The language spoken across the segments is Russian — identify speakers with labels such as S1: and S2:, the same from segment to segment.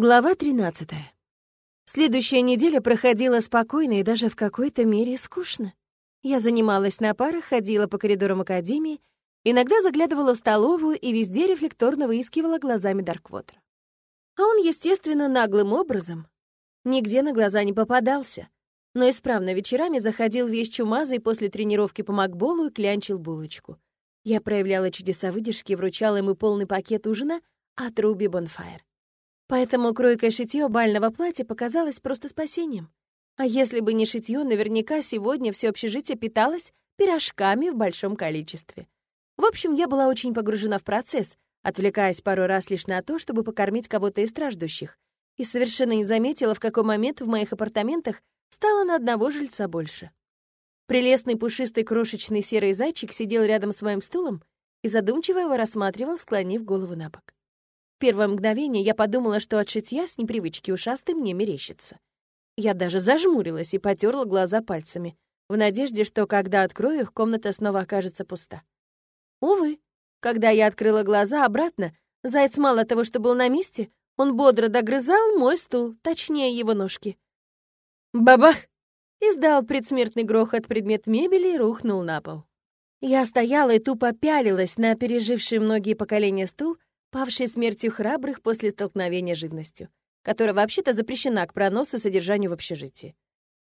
S1: Глава 13. Следующая неделя проходила спокойно и даже в какой-то мере скучно. Я занималась на парах, ходила по коридорам академии, иногда заглядывала в столовую и везде рефлекторно выискивала глазами Дарквотера. А он, естественно, наглым образом нигде на глаза не попадался, но исправно вечерами заходил весь чумазый после тренировки по макболу и клянчил булочку. Я проявляла чудеса выдержки вручала ему полный пакет ужина от Руби Бонфайр. Поэтому кройкое шитье бального платья показалось просто спасением. А если бы не шитье, наверняка сегодня все общежитие питалось пирожками в большом количестве. В общем, я была очень погружена в процесс, отвлекаясь пару раз лишь на то, чтобы покормить кого-то из страждущих, и совершенно не заметила, в какой момент в моих апартаментах стало на одного жильца больше. Прелестный пушистый крошечный серый зайчик сидел рядом с моим стулом и задумчиво его рассматривал, склонив голову на бок первое мгновение я подумала, что от шитья с непривычки ушастой мне мерещится. Я даже зажмурилась и потерла глаза пальцами, в надежде, что, когда открою их, комната снова окажется пуста. Увы, когда я открыла глаза обратно, заяц мало того, что был на месте, он бодро догрызал мой стул, точнее его ножки. «Бабах!» — издал предсмертный грохот предмет мебели и рухнул на пол. Я стояла и тупо пялилась на переживший многие поколения стул, павший смертью храбрых после столкновения с живностью, которая вообще-то запрещена к проносу и содержанию в общежитии.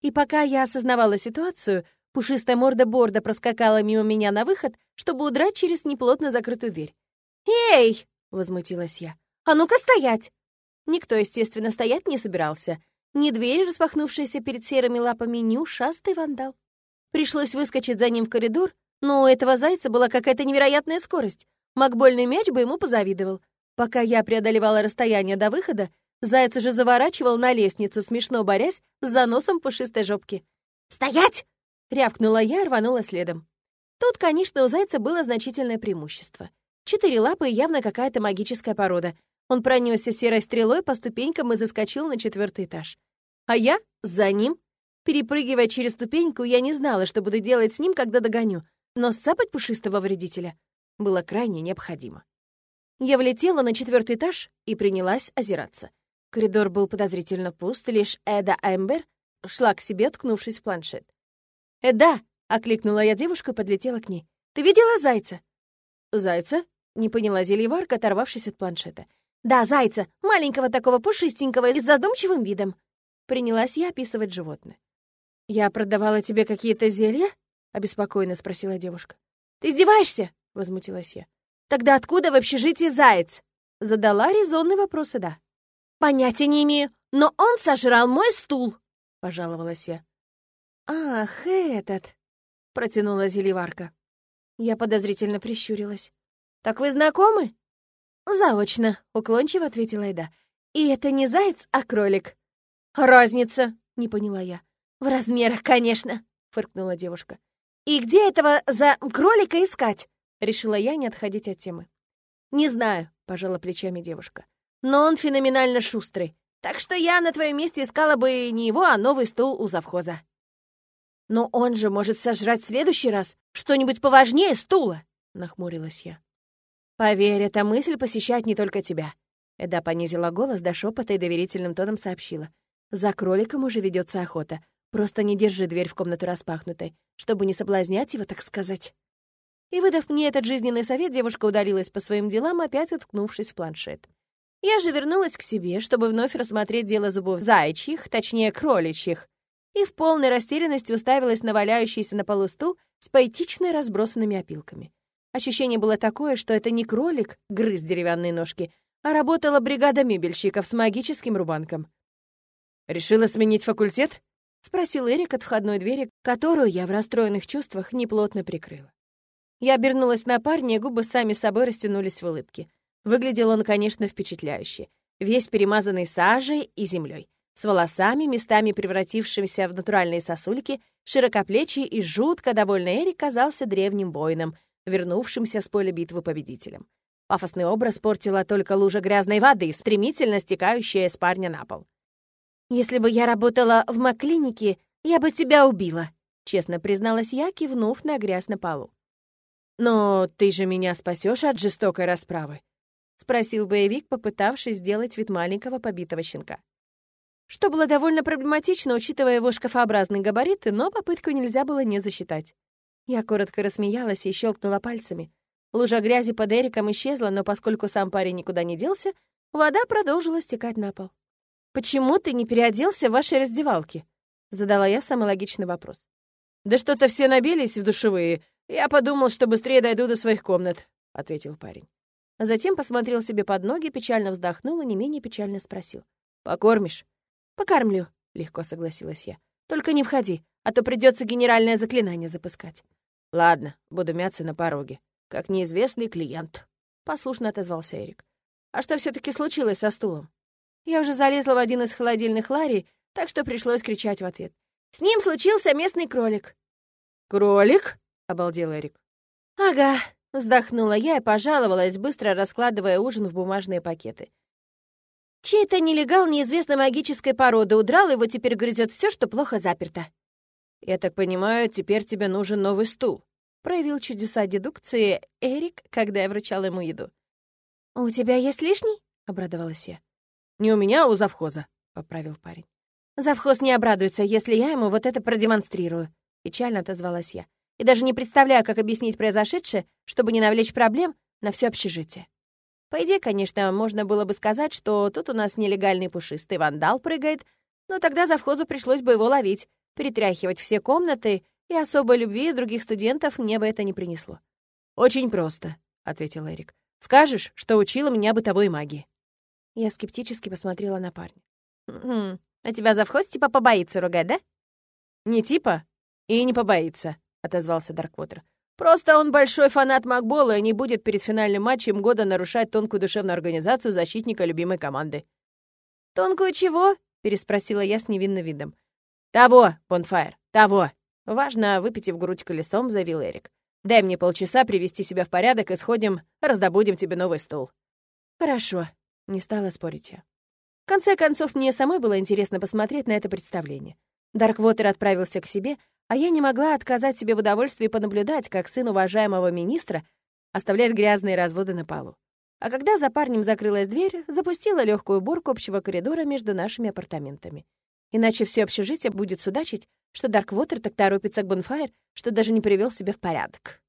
S1: И пока я осознавала ситуацию, пушистая морда Борда проскакала мимо меня на выход, чтобы удрать через неплотно закрытую дверь. «Эй!» — возмутилась я. «А ну-ка стоять!» Никто, естественно, стоять не собирался. Ни дверь, распахнувшаяся перед серыми лапами, ни ушастый вандал. Пришлось выскочить за ним в коридор, но у этого зайца была какая-то невероятная скорость. Макбольный мяч бы ему позавидовал. Пока я преодолевала расстояние до выхода, заяц уже заворачивал на лестницу, смешно борясь с заносом пушистой жопки. «Стоять!» — рявкнула я и рванула следом. Тут, конечно, у зайца было значительное преимущество. Четыре лапы и явно какая-то магическая порода. Он пронесся серой стрелой по ступенькам и заскочил на четвертый этаж. А я за ним. Перепрыгивая через ступеньку, я не знала, что буду делать с ним, когда догоню. Но сцапать пушистого вредителя было крайне необходимо. Я влетела на четвертый этаж и принялась озираться. Коридор был подозрительно пуст, лишь Эда Эмбер шла к себе, ткнувшись в планшет. «Эда!» — окликнула я девушку и подлетела к ней. «Ты видела зайца?» «Зайца?» — не поняла зельеварка, оторвавшись от планшета. «Да, зайца, маленького такого пушистенького и с задумчивым видом». Принялась я описывать животное. «Я продавала тебе какие-то зелья?» — обеспокоенно спросила девушка. «Ты издеваешься?» — возмутилась я. «Тогда откуда в общежитии заяц?» Задала резонный вопрос да. «Понятия не имею, но он сожрал мой стул!» — пожаловалась я. «Ах, этот!» — протянула зелеварка. Я подозрительно прищурилась. «Так вы знакомы?» «Заочно», — уклончиво ответила Эда. «И это не заяц, а кролик». «Разница», — не поняла я. «В размерах, конечно», — фыркнула девушка. «И где этого за кролика искать?» Решила я не отходить от темы. «Не знаю», — пожала плечами девушка. «Но он феноменально шустрый. Так что я на твоем месте искала бы не его, а новый стул у завхоза». «Но он же может сожрать в следующий раз что-нибудь поважнее стула», — нахмурилась я. «Поверь, эта мысль посещает не только тебя». Эда понизила голос до шепота и доверительным тоном сообщила. «За кроликом уже ведется охота. Просто не держи дверь в комнату распахнутой, чтобы не соблазнять его, так сказать». И, выдав мне этот жизненный совет, девушка удалилась по своим делам, опять уткнувшись в планшет. Я же вернулась к себе, чтобы вновь рассмотреть дело зубов зайчьих, точнее, кроличьих, и в полной растерянности уставилась на валяющийся на полу стул с поэтично разбросанными опилками. Ощущение было такое, что это не кролик грыз деревянные ножки, а работала бригада мебельщиков с магическим рубанком. «Решила сменить факультет?» — спросил Эрик от входной двери, которую я в расстроенных чувствах неплотно прикрыла. Я обернулась на парня, и губы сами собой растянулись в улыбке. Выглядел он, конечно, впечатляюще. Весь перемазанный сажей и землей, с волосами, местами превратившимися в натуральные сосульки, широкоплечий и жутко довольный Эрик казался древним воином, вернувшимся с поля битвы победителем. Пафосный образ портила только лужа грязной воды, стремительно стекающая с парня на пол. «Если бы я работала в Маклинике, я бы тебя убила», — честно призналась я, кивнув на грязь на полу. «Но ты же меня спасешь от жестокой расправы?» спросил боевик, попытавшись сделать вид маленького побитого щенка. Что было довольно проблематично, учитывая его шкафообразные габариты, но попытку нельзя было не засчитать. Я коротко рассмеялась и щелкнула пальцами. Лужа грязи под Эриком исчезла, но поскольку сам парень никуда не делся, вода продолжила стекать на пол. «Почему ты не переоделся в вашей раздевалке?» — задала я самый логичный вопрос. «Да что-то все набились в душевые. Я подумал, что быстрее дойду до своих комнат», — ответил парень. Затем посмотрел себе под ноги, печально вздохнул и не менее печально спросил. «Покормишь?» «Покормлю», — легко согласилась я. «Только не входи, а то придется генеральное заклинание запускать». «Ладно, буду мяться на пороге, как неизвестный клиент», — послушно отозвался Эрик. «А что все таки случилось со стулом?» Я уже залезла в один из холодильных ларей, так что пришлось кричать в ответ. «С ним случился местный кролик». «Кролик?» — обалдел Эрик. «Ага», Вздохнула я и пожаловалась, быстро раскладывая ужин в бумажные пакеты. Чей-то нелегал неизвестной магической породы удрал, вот теперь грызет все, что плохо заперто. «Я так понимаю, теперь тебе нужен новый стул», — проявил чудеса дедукции Эрик, когда я вручала ему еду. «У тебя есть лишний?» — обрадовалась я. «Не у меня, а у завхоза», — поправил парень. «Завхоз не обрадуется, если я ему вот это продемонстрирую», — печально отозвалась я и даже не представляю, как объяснить произошедшее, чтобы не навлечь проблем на все общежитие. По идее, конечно, можно было бы сказать, что тут у нас нелегальный пушистый вандал прыгает, но тогда завхозу пришлось бы его ловить, перетряхивать все комнаты, и особой любви других студентов мне бы это не принесло. «Очень просто», — ответил Эрик. «Скажешь, что учила меня бытовой магии». Я скептически посмотрела на парня. «Хм, а тебя завхоз типа побоится ругать, да?» «Не типа и не побоится», — отозвался Дарквотер. «Просто он большой фанат Макбола и не будет перед финальным матчем года нарушать тонкую душевную организацию защитника любимой команды». «Тонкую чего?» — переспросила я с невинным видом. «Того, Бонфайр, того!» Важно, выпитив грудь колесом, заявил Эрик. «Дай мне полчаса привести себя в порядок и сходим, раздобудем тебе новый стул». «Хорошо», — не стала спорить я. В конце концов, мне самой было интересно посмотреть на это представление. Дарквотер отправился к себе, а я не могла отказать себе в удовольствии понаблюдать, как сын уважаемого министра оставляет грязные разводы на полу. А когда за парнем закрылась дверь, запустила легкую уборку общего коридора между нашими апартаментами. Иначе все общежитие будет судачить, что Дарквотер так торопится к Бонфайр, что даже не привел себя в порядок.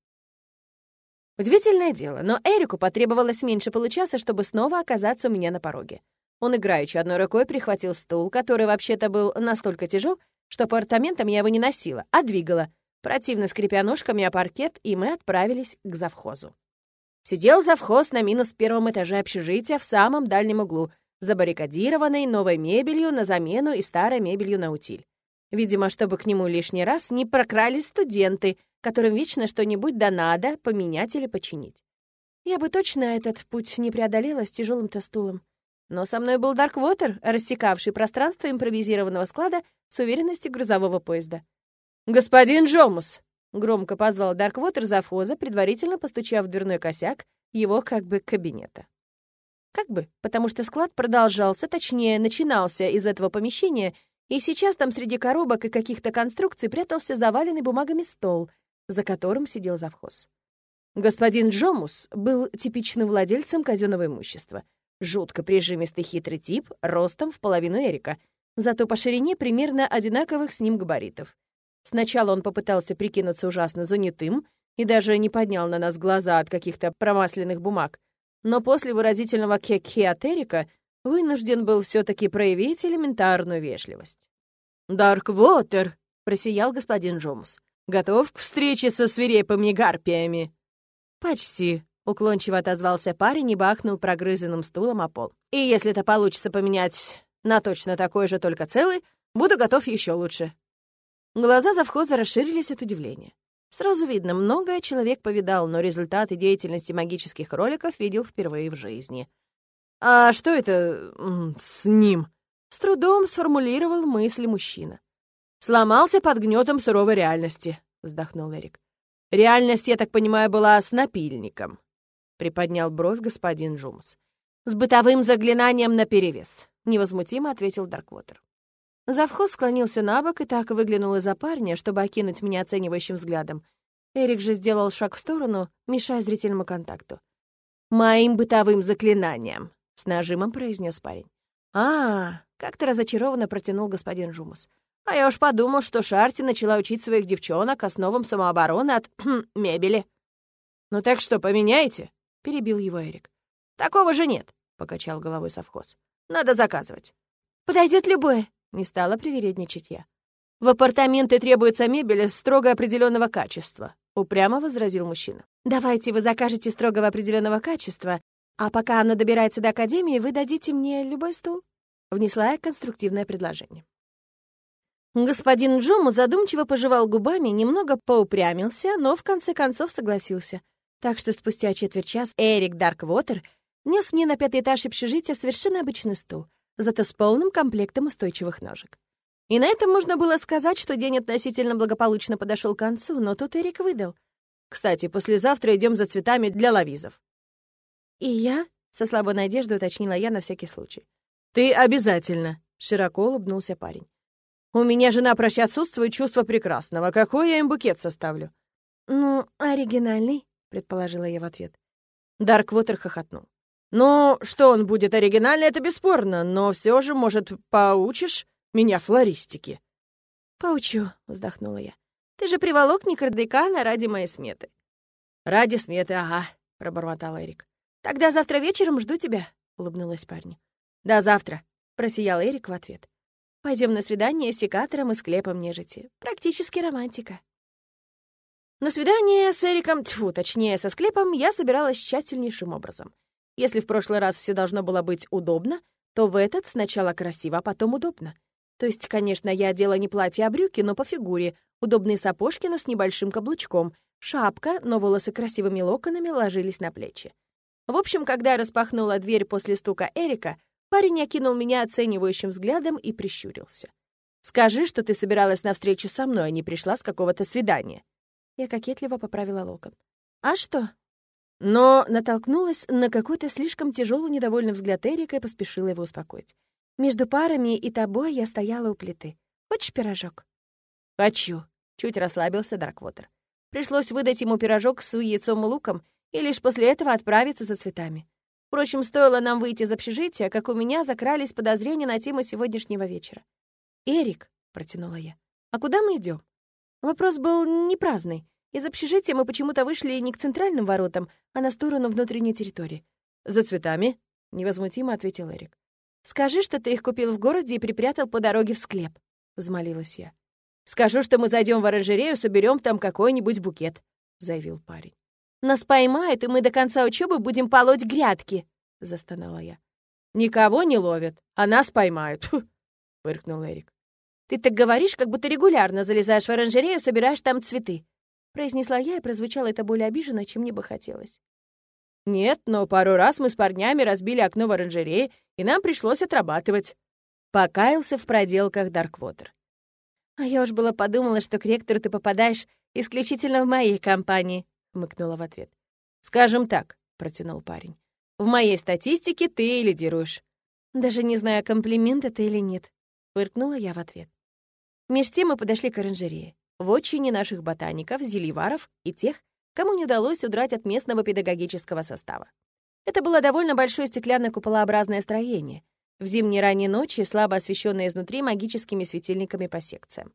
S1: Удивительное дело, но Эрику потребовалось меньше получаса, чтобы снова оказаться у меня на пороге. Он играючи одной рукой прихватил стул, который вообще-то был настолько тяжел, что по апартаментам я его не носила, а двигала, противно скрипя ножками о паркет, и мы отправились к завхозу. Сидел завхоз на минус первом этаже общежития в самом дальнем углу, забаррикадированной новой мебелью на замену и старой мебелью на утиль. Видимо, чтобы к нему лишний раз не прокрались студенты, которым вечно что-нибудь да надо поменять или починить. Я бы точно этот путь не преодолела с тяжелым-то стулом. Но со мной был Дарквотер, рассекавший пространство импровизированного склада с уверенностью грузового поезда. «Господин Джомус!» — громко позвал Дарквотер завхоза, предварительно постучав в дверной косяк его как бы кабинета. Как бы, потому что склад продолжался, точнее, начинался из этого помещения, и сейчас там среди коробок и каких-то конструкций прятался заваленный бумагами стол, за которым сидел завхоз. Господин Джомус был типичным владельцем казенного имущества — Жутко прижимистый хитрый тип, ростом в половину Эрика, зато по ширине примерно одинаковых с ним габаритов. Сначала он попытался прикинуться ужасно занятым и даже не поднял на нас глаза от каких-то промасленных бумаг, но после выразительного кекхи от вынужден был все таки проявить элементарную вежливость. «Дарквотер!» — просиял господин Джомус. «Готов к встрече со свирепыми гарпиями?» «Почти», Уклончиво отозвался парень и бахнул прогрызенным стулом о пол. «И если это получится поменять на точно такой же, только целый, буду готов еще лучше». Глаза завхоза расширились от удивления. Сразу видно, многое человек повидал, но результаты деятельности магических кроликов видел впервые в жизни. «А что это с ним?» — с трудом сформулировал мысли мужчина. «Сломался под гнетом суровой реальности», — вздохнул Эрик. «Реальность, я так понимаю, была с напильником приподнял бровь господин Джумс. «С бытовым заклинанием наперевес», — невозмутимо ответил Дарквотер. Завхоз склонился на бок и так выглянул из-за парня, чтобы окинуть меня оценивающим взглядом. Эрик же сделал шаг в сторону, мешая зрительному контакту. «Моим бытовым заклинанием», — с нажимом произнес парень. «А, как-то разочарованно протянул господин Жумус. А я уж подумал, что Шарти начала учить своих девчонок основам самообороны от мебели. «Ну так что, поменяете?» — перебил его Эрик. «Такого же нет», — покачал головой совхоз. «Надо заказывать». «Подойдет любое», — не стала привередничать я. «В апартаменты требуется мебель строго определенного качества», — упрямо возразил мужчина. «Давайте вы закажете строгого определенного качества, а пока она добирается до академии, вы дадите мне любой стул». Внесла я конструктивное предложение. Господин Джому задумчиво пожевал губами, немного поупрямился, но в конце концов согласился. Так что спустя четверть час Эрик Дарквотер нес мне на пятый этаж общежития совершенно обычный стул, зато с полным комплектом устойчивых ножек. И на этом можно было сказать, что день относительно благополучно подошел к концу, но тут Эрик выдал. «Кстати, послезавтра идем за цветами для лавизов». «И я?» — со слабой надеждой уточнила я на всякий случай. «Ты обязательно!» — широко улыбнулся парень. «У меня жена прощи отсутствует чувство прекрасного. Какой я им букет составлю?» «Ну, оригинальный», — предположила я в ответ. Дарквотер хохотнул. «Ну, что он будет оригинальный, это бесспорно, но все же, может, поучишь меня флористике?» «Поучу», — вздохнула я. «Ты же приволок Никардекана ради моей сметы». «Ради сметы, ага», — пробормотал Эрик. «Тогда завтра вечером жду тебя», — улыбнулась парню. «До завтра», — просиял Эрик в ответ. Пойдем на свидание с секатором и склепом нежити. Практически романтика». На свидание с Эриком, тьфу, точнее, со склепом, я собиралась тщательнейшим образом. Если в прошлый раз все должно было быть удобно, то в этот сначала красиво, а потом удобно. То есть, конечно, я одела не платье, а брюки, но по фигуре, удобные сапожки, но с небольшим каблучком, шапка, но волосы красивыми локонами ложились на плечи. В общем, когда я распахнула дверь после стука Эрика, Парень окинул меня оценивающим взглядом и прищурился. «Скажи, что ты собиралась на встречу со мной, а не пришла с какого-то свидания». Я кокетливо поправила локон. «А что?» Но натолкнулась на какой-то слишком тяжелый недовольный взгляд Эрика и поспешила его успокоить. «Между парами и тобой я стояла у плиты. Хочешь пирожок?» «Хочу», — чуть расслабился Дарквотер. Пришлось выдать ему пирожок с яйцом и луком и лишь после этого отправиться за цветами. Впрочем, стоило нам выйти из общежития, как у меня закрались подозрения на тему сегодняшнего вечера. «Эрик», — протянула я, — «а куда мы идем? Вопрос был не праздный. Из общежития мы почему-то вышли не к центральным воротам, а на сторону внутренней территории. «За цветами?» — невозмутимо ответил Эрик. «Скажи, что ты их купил в городе и припрятал по дороге в склеп», — взмолилась я. «Скажу, что мы зайдем в оранжерею, соберем там какой-нибудь букет», — заявил парень. Нас поймают, и мы до конца учебы будем полоть грядки», — застонала я. «Никого не ловят, а нас поймают», — фыркнул Эрик. «Ты так говоришь, как будто регулярно залезаешь в оранжерею, собираешь там цветы», — произнесла я, и прозвучало это более обиженно, чем мне бы хотелось. «Нет, но пару раз мы с парнями разбили окно в оранжерее, и нам пришлось отрабатывать». Покаялся в проделках Дарквотер. «А я уж было подумала, что к ректору ты попадаешь исключительно в моей компании», — мыкнула в ответ. «Скажем так», — протянул парень. «В моей статистике ты лидируешь». «Даже не знаю, комплимент это или нет», — фыркнула я в ответ. Меж тем мы подошли к оранжерее, в отчине наших ботаников, зельеваров и тех, кому не удалось удрать от местного педагогического состава. Это было довольно большое стеклянное куполообразное строение, в зимние ранние ночи слабо освещенное изнутри магическими светильниками по секциям.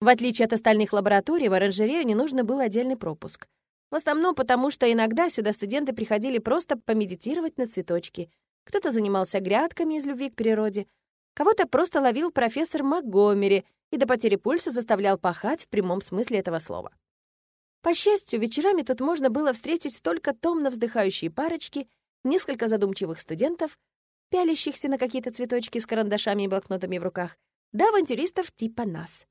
S1: В отличие от остальных лабораторий, в оранжерею не нужно был отдельный пропуск. В основном потому, что иногда сюда студенты приходили просто помедитировать на цветочки. Кто-то занимался грядками из любви к природе, кого-то просто ловил профессор МакГомери и до потери пульса заставлял пахать в прямом смысле этого слова. По счастью, вечерами тут можно было встретить только томно вздыхающие парочки, несколько задумчивых студентов, пялящихся на какие-то цветочки с карандашами и блокнотами в руках, да авантюристов типа нас.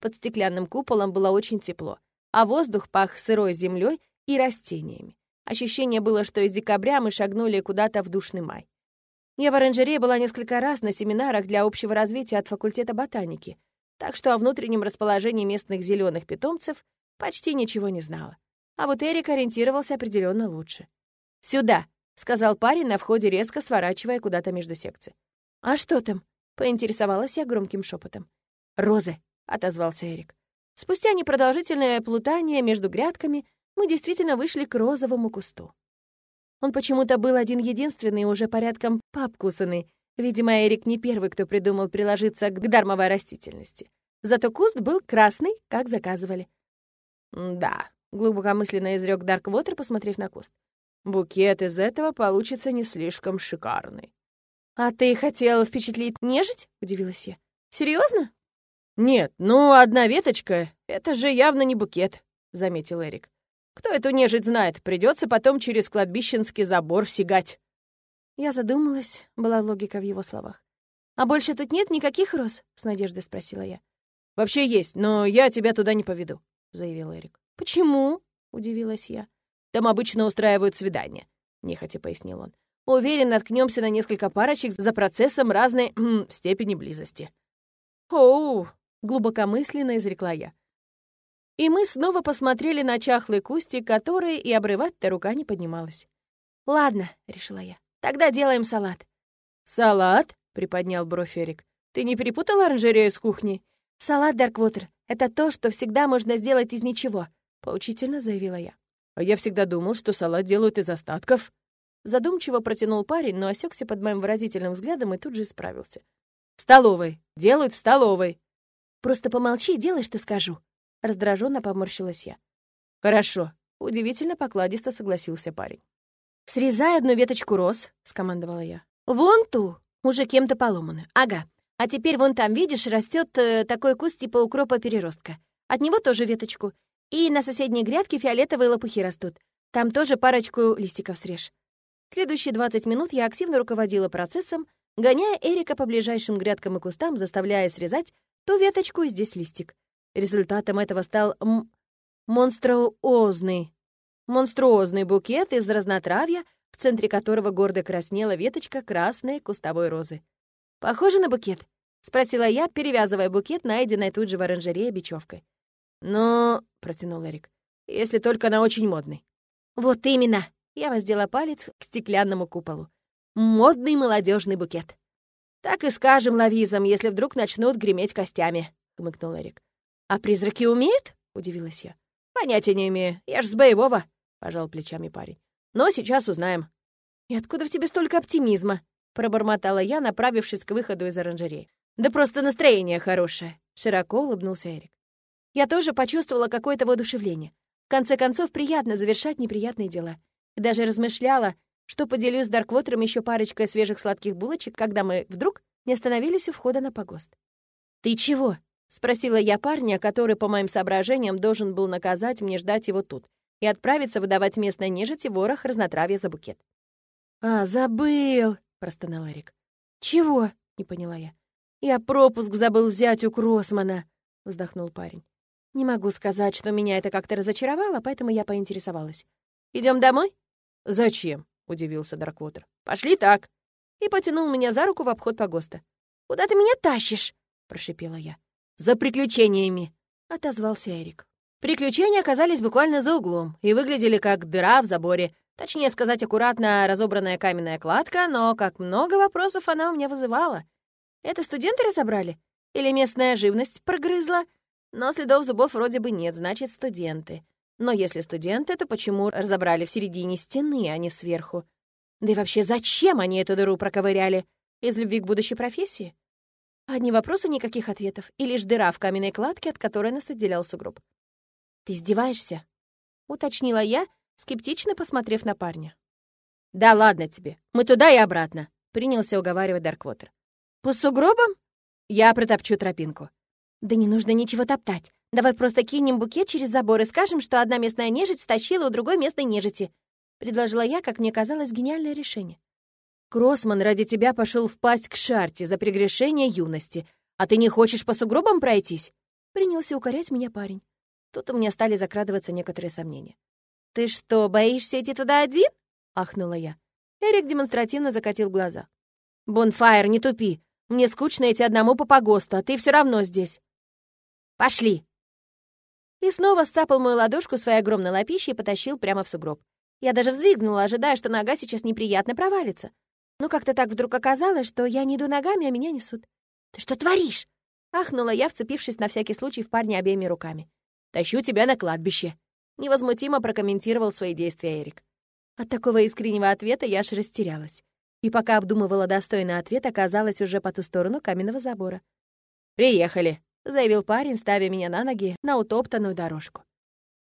S1: Под стеклянным куполом было очень тепло, а воздух пах сырой землей и растениями. Ощущение было, что из декабря мы шагнули куда-то в душный май. Я в оранжерее была несколько раз на семинарах для общего развития от факультета ботаники, так что о внутреннем расположении местных зеленых питомцев почти ничего не знала. А вот Эрик ориентировался определенно лучше. «Сюда!» — сказал парень на входе, резко сворачивая куда-то между секций. «А что там?» — поинтересовалась я громким шепотом. «Розы!» — отозвался Эрик. Спустя непродолжительное плутание между грядками мы действительно вышли к розовому кусту. Он почему-то был один-единственный, уже порядком пообкусанный. Видимо, Эрик не первый, кто придумал приложиться к дармовой растительности. Зато куст был красный, как заказывали. «Да», — глубокомысленно изрек Дарквотер, посмотрев на куст. «Букет из этого получится не слишком шикарный». «А ты хотел впечатлить нежить?» — удивилась я. Серьезно? «Нет, ну, одна веточка — это же явно не букет», — заметил Эрик. «Кто эту нежить знает? Придется потом через кладбищенский забор сигать». Я задумалась, была логика в его словах. «А больше тут нет никаких роз?» — с надеждой спросила я. «Вообще есть, но я тебя туда не поведу», — заявил Эрик. «Почему?» — удивилась я. «Там обычно устраивают свидания», — нехотя пояснил он. «Уверен, наткнемся на несколько парочек за процессом разной степени близости». «Оу!» — глубокомысленно изрекла я. И мы снова посмотрели на чахлый кустик, который и обрывать-то рука не поднималась. «Ладно», — решила я, — «тогда делаем салат». «Салат?» — приподнял бровь Эрик. «Ты не перепутал оранжерею с кухней?» «Салат, Дарквотер, это то, что всегда можно сделать из ничего», — поучительно заявила я. «А я всегда думал, что салат делают из остатков». Задумчиво протянул парень, но осекся под моим выразительным взглядом и тут же исправился. «В столовой. Делают в столовой». «Просто помолчи и делай, что скажу». Раздраженно поморщилась я. «Хорошо», — удивительно покладисто согласился парень. «Срезай одну веточку роз», — скомандовала я. «Вон ту, уже кем-то поломанную. Ага. А теперь вон там, видишь, растет э, такой куст типа укропа переростка. От него тоже веточку. И на соседней грядке фиолетовые лопухи растут. Там тоже парочку листиков срежь. Следующие 20 минут я активно руководила процессом, гоняя Эрика по ближайшим грядкам и кустам, заставляя срезать ту веточку и здесь листик. Результатом этого стал м монструозный, монструозный букет из разнотравья, в центре которого гордо краснела веточка красной кустовой розы. «Похоже на букет?» — спросила я, перевязывая букет, найденной тут же в оранжерее бечевкой. «Ну...» — протянул Эрик. «Если только она очень модный». «Вот именно!» — я воздела палец к стеклянному куполу. Модный молодежный букет. Так и скажем лавизам, если вдруг начнут греметь костями, хмыкнул Эрик. А призраки умеют? удивилась я. Понятия не имею. Я ж с боевого, пожал плечами парень. Но сейчас узнаем. И откуда в тебе столько оптимизма? пробормотала я, направившись к выходу из оранжереи. Да просто настроение хорошее, широко улыбнулся Эрик. Я тоже почувствовала какое-то воодушевление. В конце концов, приятно завершать неприятные дела. И даже размышляла, что поделюсь с Дарквотером еще парочкой свежих сладких булочек, когда мы вдруг не остановились у входа на погост. «Ты чего?» — спросила я парня, который, по моим соображениям, должен был наказать мне ждать его тут и отправиться выдавать местной нежити ворох разнотравья за букет. «А, забыл!» — простонал Эрик. «Чего?» — не поняла я. «Я пропуск забыл взять у Кроссмана!» — вздохнул парень. «Не могу сказать, что меня это как-то разочаровало, поэтому я поинтересовалась. Идем домой?» «Зачем?» — удивился Дарквотер. «Пошли так!» И потянул меня за руку в обход погоста. «Куда ты меня тащишь?» — прошипела я. «За приключениями!» — отозвался Эрик. Приключения оказались буквально за углом и выглядели как дыра в заборе. Точнее сказать, аккуратно разобранная каменная кладка, но как много вопросов она у меня вызывала. Это студенты разобрали? Или местная живность прогрызла? Но следов зубов вроде бы нет, значит, студенты. Но если студенты, то почему разобрали в середине стены, а не сверху? Да и вообще, зачем они эту дыру проковыряли? Из любви к будущей профессии? Одни вопросы, никаких ответов, и лишь дыра в каменной кладке, от которой нас отделял сугроб. «Ты издеваешься?» — уточнила я, скептично посмотрев на парня. «Да ладно тебе, мы туда и обратно», — принялся уговаривать Дарквотер. «По сугробам?» «Я протопчу тропинку». «Да не нужно ничего топтать. Давай просто кинем букет через забор и скажем, что одна местная нежить стащила у другой местной нежити», — предложила я, как мне казалось, гениальное решение. «Кроссман ради тебя пошел впасть к шарте за прегрешение юности, а ты не хочешь по сугробам пройтись?» — принялся укорять меня парень. Тут у меня стали закрадываться некоторые сомнения. «Ты что, боишься идти туда один?» — ахнула я. Эрик демонстративно закатил глаза. «Бонфайр, не тупи. Мне скучно идти одному по погосту, а ты все равно здесь». «Пошли!» И снова сцапал мою ладошку своей огромной лапищей и потащил прямо в сугроб. Я даже взвизгнула, ожидая, что нога сейчас неприятно провалится. Но как-то так вдруг оказалось, что я не иду ногами, а меня несут. «Ты что творишь?» — ахнула я, вцепившись на всякий случай в парня обеими руками. «Тащу тебя на кладбище», — невозмутимо прокомментировал свои действия Эрик. От такого искреннего ответа я аж растерялась. И пока обдумывала достойный ответ, оказалась уже по ту сторону каменного забора. «Приехали», — заявил парень, ставя меня на ноги на утоптанную дорожку.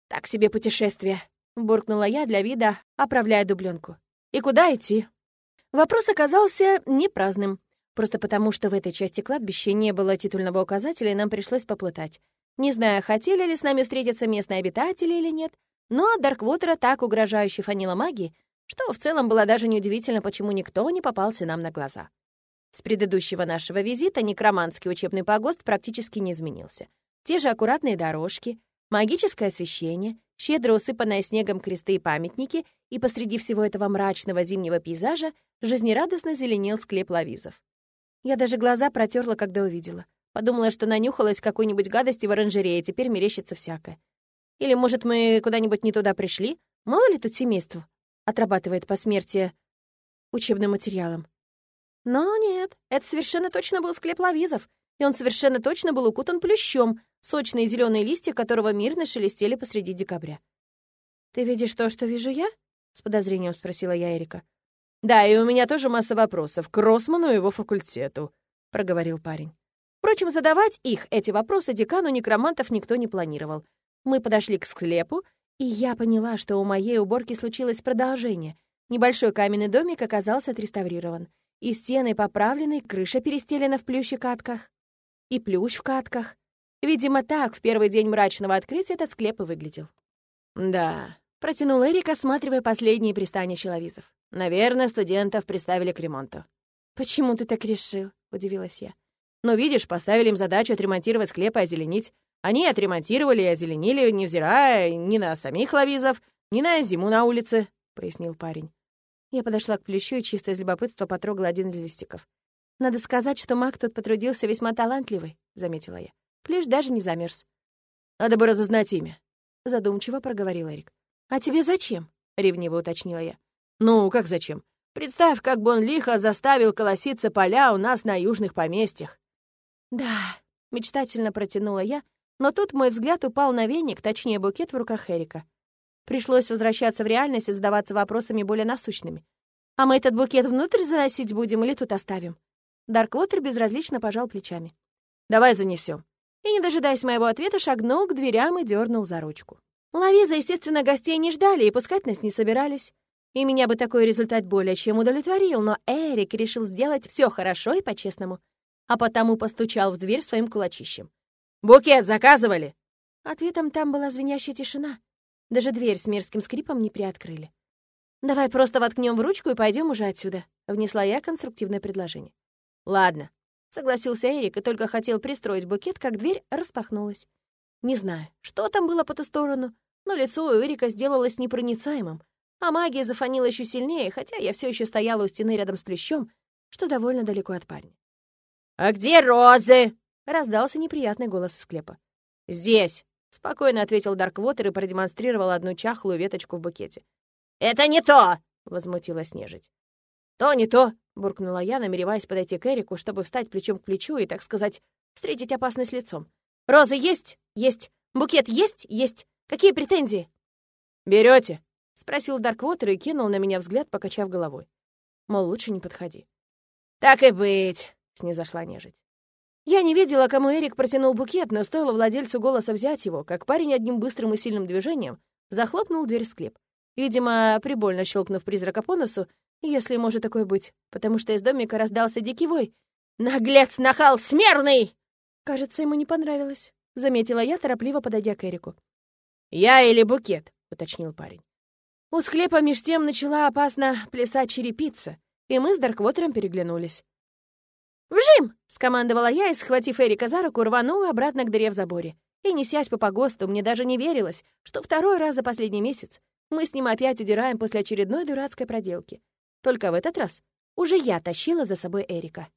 S1: «Так себе путешествие», — буркнула я для вида, оправляя дубленку. «И куда идти?» Вопрос оказался не праздным. Просто потому, что в этой части кладбища не было титульного указателя, и нам пришлось поплутать. Не знаю, хотели ли с нами встретиться местные обитатели или нет, но от Дарквотера так угрожающе фанила магии, что в целом было даже неудивительно, почему никто не попался нам на глаза. С предыдущего нашего визита некроманский учебный погост практически не изменился. Те же аккуратные дорожки, магическое освещение, щедро усыпанные снегом кресты и памятники, и посреди всего этого мрачного зимнего пейзажа жизнерадостно зеленел склеп лавизов. Я даже глаза протерла, когда увидела. Подумала, что нанюхалась какой-нибудь гадости в оранжерее, теперь мерещится всякое. Или, может, мы куда-нибудь не туда пришли? Мало ли тут семейств отрабатывает по смерти учебным материалом. Но нет, это совершенно точно был склеп лавизов, и он совершенно точно был укутан плющом, сочные зеленые листья которого мирно шелестели посреди декабря. «Ты видишь то, что вижу я?» — с подозрением спросила я Эрика. «Да, и у меня тоже масса вопросов к Росману и его факультету», — проговорил парень. Впрочем, задавать их, эти вопросы, декану некромантов никто не планировал. Мы подошли к склепу, и я поняла, что у моей уборки случилось продолжение. Небольшой каменный домик оказался отреставрирован. И стены поправлены, крыша перестелена в плющ катках. И плющ в катках. Видимо, так в первый день мрачного открытия этот склеп и выглядел. «Да», — протянул Эрик, осматривая последние пристанища лавизов. «Наверное, студентов приставили к ремонту». «Почему ты так решил?» — удивилась я. Но видишь, поставили им задачу отремонтировать склеп и озеленить. Они отремонтировали и озеленили, невзирая ни на самих лавизов, ни на зиму на улице», — пояснил парень. Я подошла к плющу и чисто из любопытства потрогала один из листиков. «Надо сказать, что маг тут потрудился весьма талантливый», — заметила я. Плющ даже не замерз. «Надо бы разузнать имя», — задумчиво проговорил Эрик. «А тебе зачем?» — ревниво уточнила я. «Ну, как зачем? Представь, как бы он лихо заставил колоситься поля у нас на южных поместьях. «Да», — мечтательно протянула я, но тут мой взгляд упал на веник, точнее, букет в руках Эрика. Пришлось возвращаться в реальность и задаваться вопросами более насущными. «А мы этот букет внутрь заносить будем или тут оставим?» Дарквотер безразлично пожал плечами. «Давай занесем. И, не дожидаясь моего ответа, шагнул к дверям и дернул за ручку. Лавиза, естественно, гостей не ждали и пускать нас не собирались. И меня бы такой результат более чем удовлетворил, но Эрик решил сделать все хорошо и по-честному а потому постучал в дверь своим кулачищем. «Букет заказывали?» Ответом там была звенящая тишина. Даже дверь с мерзким скрипом не приоткрыли. «Давай просто воткнем в ручку и пойдем уже отсюда», — внесла я конструктивное предложение. «Ладно», — согласился Эрик и только хотел пристроить букет, как дверь распахнулась. Не знаю, что там было по ту сторону, но лицо у Эрика сделалось непроницаемым, а магия зафонила еще сильнее, хотя я все еще стояла у стены рядом с плещом, что довольно далеко от парня. «А где розы?» — раздался неприятный голос из склепа. «Здесь», — спокойно ответил Дарквотер и продемонстрировал одну чахлую веточку в букете. «Это не то!» — возмутилась нежить. «То не то!» — буркнула я, намереваясь подойти к Эрику, чтобы встать плечом к плечу и, так сказать, встретить опасность лицом. «Розы есть? Есть. Букет есть? Есть. Какие претензии?» «Берете?» — спросил Дарквотер и кинул на меня взгляд, покачав головой. Мол, лучше не подходи. «Так и быть!» — снизошла нежить. Я не видела, кому Эрик протянул букет, но стоило владельцу голоса взять его, как парень одним быстрым и сильным движением захлопнул дверь в склеп. Видимо, прибольно щелкнув призрака по носу, если может такое быть, потому что из домика раздался дикий вой. «Наглец, нахал, смерный!» Кажется, ему не понравилось, — заметила я, торопливо подойдя к Эрику. «Я или букет?» — уточнил парень. У склепа меж тем начала опасно плясать черепица, и мы с Дарквотером переглянулись. «Вжим!» — скомандовала я и, схватив Эрика за руку, рванула обратно к дыре в заборе. И, несясь по погосту, мне даже не верилось, что второй раз за последний месяц мы с ним опять удираем после очередной дурацкой проделки. Только в этот раз уже я тащила за собой Эрика.